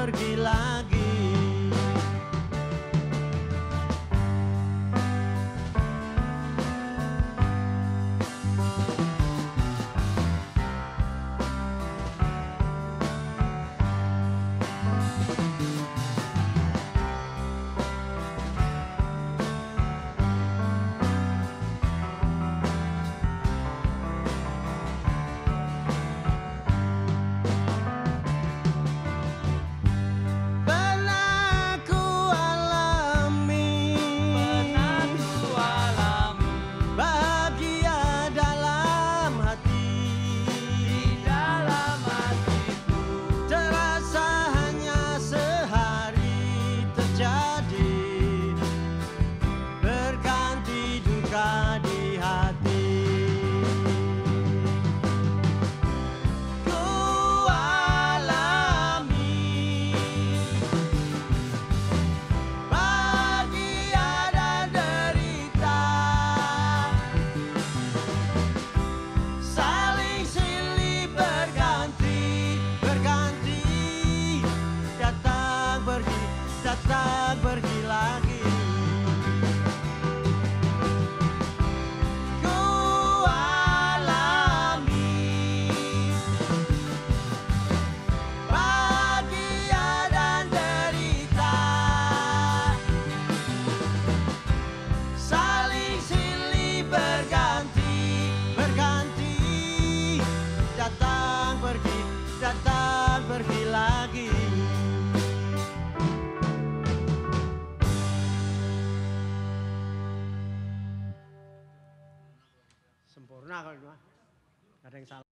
pergilah sempurna kalau yang salah.